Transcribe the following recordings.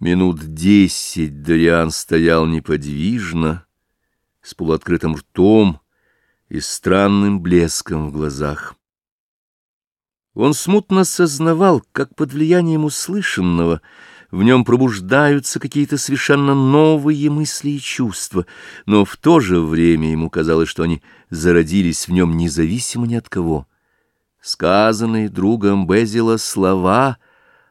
Минут десять Дориан стоял неподвижно, с полуоткрытым ртом и странным блеском в глазах. Он смутно сознавал, как под влиянием услышанного в нем пробуждаются какие-то совершенно новые мысли и чувства, но в то же время ему казалось, что они зародились в нем независимо ни от кого. Сказанные другом Безила слова —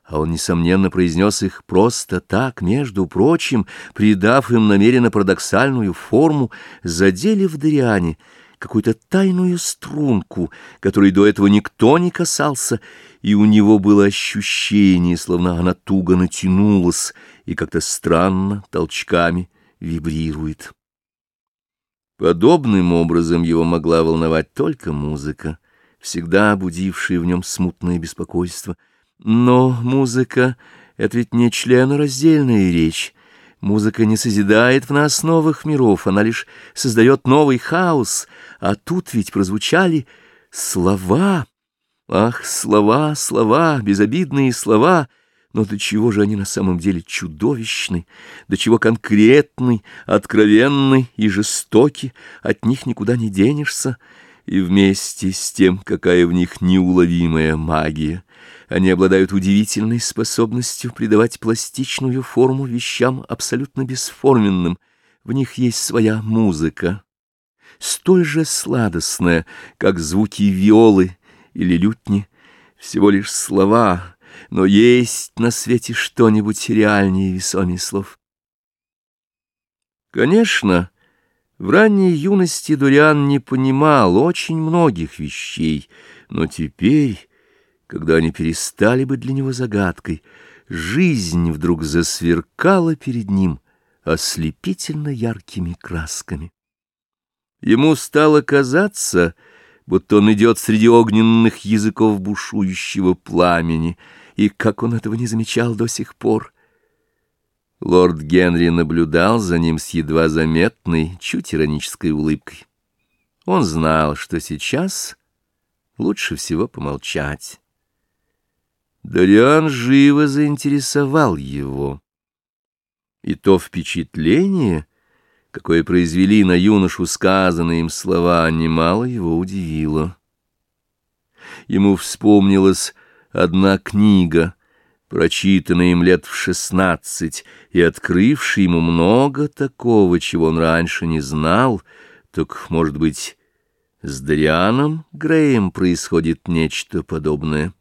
а он, несомненно, произнес их просто так, между прочим, придав им намеренно парадоксальную форму, задели в Дориане какую-то тайную струнку, которой до этого никто не касался, и у него было ощущение, словно она туго натянулась и как-то странно толчками вибрирует. Подобным образом его могла волновать только музыка, всегда будившая в нем смутное беспокойство — но музыка — это ведь не членораздельная речь. Музыка не созидает в нас новых миров, она лишь создает новый хаос. А тут ведь прозвучали слова. Ах, слова, слова, безобидные слова. Но до чего же они на самом деле чудовищны, до чего конкретны, откровенны и жестоки, от них никуда не денешься, и вместе с тем, какая в них неуловимая магия. Они обладают удивительной способностью придавать пластичную форму вещам абсолютно бесформенным. В них есть своя музыка, столь же сладостная, как звуки виолы или лютни, всего лишь слова, но есть на свете что-нибудь реальнее весомее слов. Конечно, в ранней юности Дуриан не понимал очень многих вещей, но теперь когда они перестали быть для него загадкой, жизнь вдруг засверкала перед ним ослепительно яркими красками. Ему стало казаться, будто он идет среди огненных языков бушующего пламени, и как он этого не замечал до сих пор. Лорд Генри наблюдал за ним с едва заметной, чуть иронической улыбкой. Он знал, что сейчас лучше всего помолчать. Дориан живо заинтересовал его. И то впечатление, какое произвели на юношу сказанные им слова, немало его удивило. Ему вспомнилась одна книга, прочитанная им лет в шестнадцать и открывшая ему много такого, чего он раньше не знал, так, может быть, с Дорианом Греем происходит нечто подобное.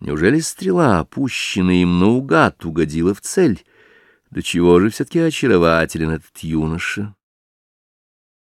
Неужели стрела, опущенная им наугад, угодила в цель? До чего же все-таки очарователен этот юноша?